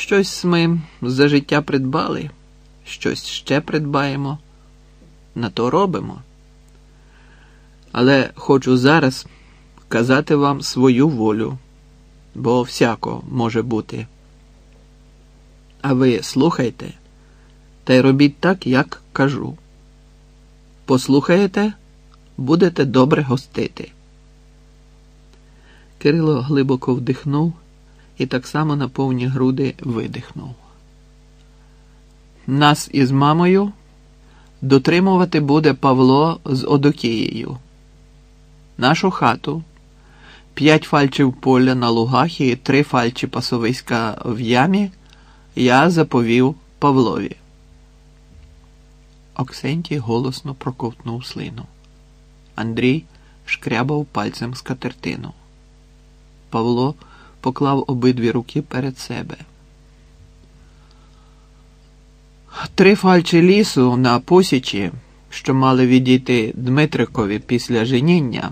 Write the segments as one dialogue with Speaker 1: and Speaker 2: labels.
Speaker 1: Щось ми за життя придбали, щось ще придбаємо, на то робимо. Але хочу зараз казати вам свою волю, бо всяко може бути. А ви слухайте та й робіть так, як кажу. Послухаєте, будете добре гостити. Кирило глибоко вдихнув і так само на повні груди видихнув. Нас із мамою дотримувати буде Павло з Одокією. Нашу хату, п'ять фальчів поля на лугах і три фальчі пасовиська в ямі я заповів Павлові. Оксентій голосно проковтнув слину. Андрій шкрябав пальцем скатертину. Павло поклав обидві руки перед себе. Три фальчі лісу на посічі, що мали відійти Дмитрикові після женіння.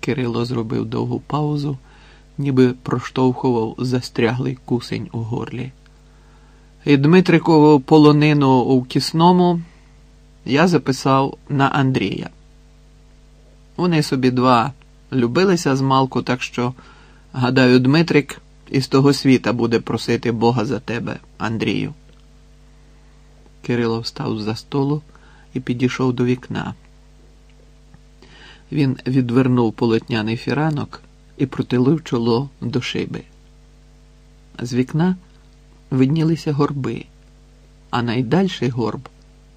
Speaker 1: Кирило зробив довгу паузу, ніби проштовхував застряглий кусень у горлі. І Дмитрикову полонину у кісному я записав на Андрія. Вони собі два любилися з малку, так що, гадаю, Дмитрик із того світа буде просити Бога за тебе, Андрію. Кирило встав за столу і підійшов до вікна. Він відвернув полотняний фіранок і протилив чоло до шиби. З вікна виднілися горби, а найдальший горб,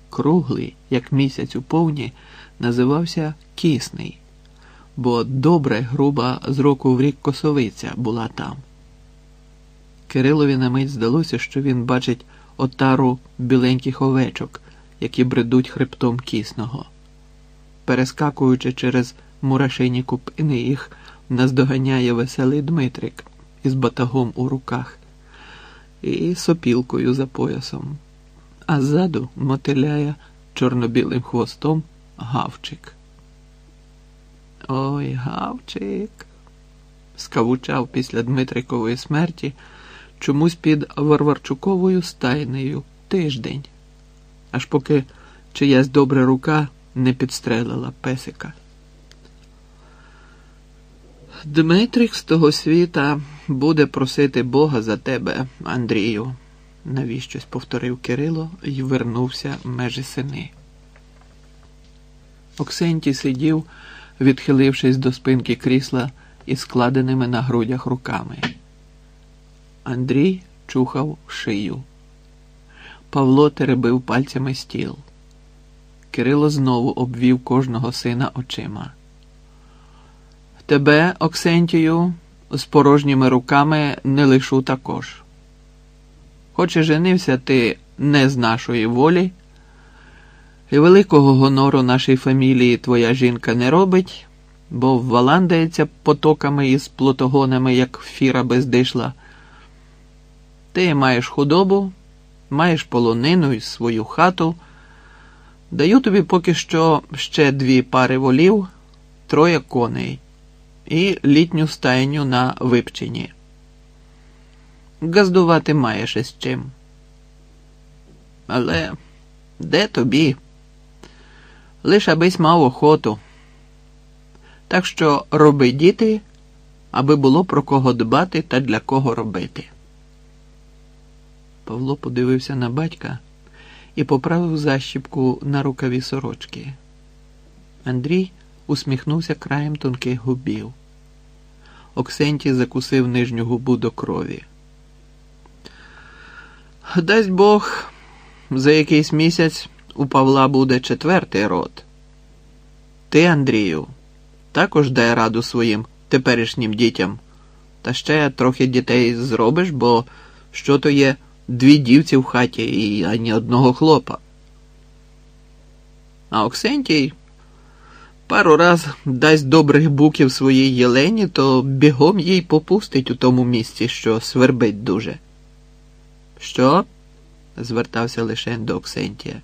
Speaker 1: круглий, як місяць у повні, називався Кісний, бо добре груба з року в рік косовиця була там. Кирилові на мить здалося, що він бачить отару біленьких овечок, які бредуть хребтом кісного. Перескакуючи через мурашині купини, їх наздоганяє веселий Дмитрик із батагом у руках і сопілкою за поясом, а ззаду мотиляє чорно-білим хвостом гавчик. Ой, гавчик, скавучав після Дмитрикової смерті чомусь під Варварчуковою стайнею тиждень, аж поки чиясь добра рука не підстрелила песика. Дмитрик з того світа буде просити Бога за тебе, Андрію, навіщось повторив Кирило і вернувся межі сини. Оксентій сидів, відхилившись до спинки крісла із складеними на грудях руками. Андрій чухав шию. Павло теребив пальцями стіл. Кирило знову обвів кожного сина очима. Тебе, Оксентію, з порожніми руками не лишу також. Хоч і женився ти не з нашої волі, і великого гонору нашій фамілії твоя жінка не робить, бо вваландається потоками із плотогонами, як фіра бездишла. Ти маєш худобу, маєш полонину і свою хату. Даю тобі поки що ще дві пари волів, троє коней і літню стайню на Випчині. Газдувати маєш із чим. Але де тобі? Лиш абись мав охоту. Так що роби діти, аби було про кого дбати та для кого робити. Павло подивився на батька і поправив защіпку на рукаві сорочки. Андрій усміхнувся краєм тонких губів. Оксентій закусив нижню губу до крові. Дасть Бог, за якийсь місяць у Павла буде четвертий род. Ти, Андрію, також дай раду своїм теперішнім дітям, та ще трохи дітей зробиш, бо що то є дві дівці в хаті і ані одного хлопа. А Оксентій пару раз дасть добрих буків своїй Єлені, то бігом їй попустить у тому місці, що свербить дуже. Що? звертався лише до Оксентія.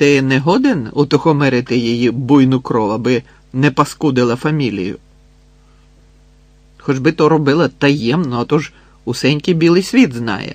Speaker 1: Ти не годен утохомерити її буйну кров, аби не паскудила фамілію? Хоч би то робила таємно, а то ж Усенький білий світ знає.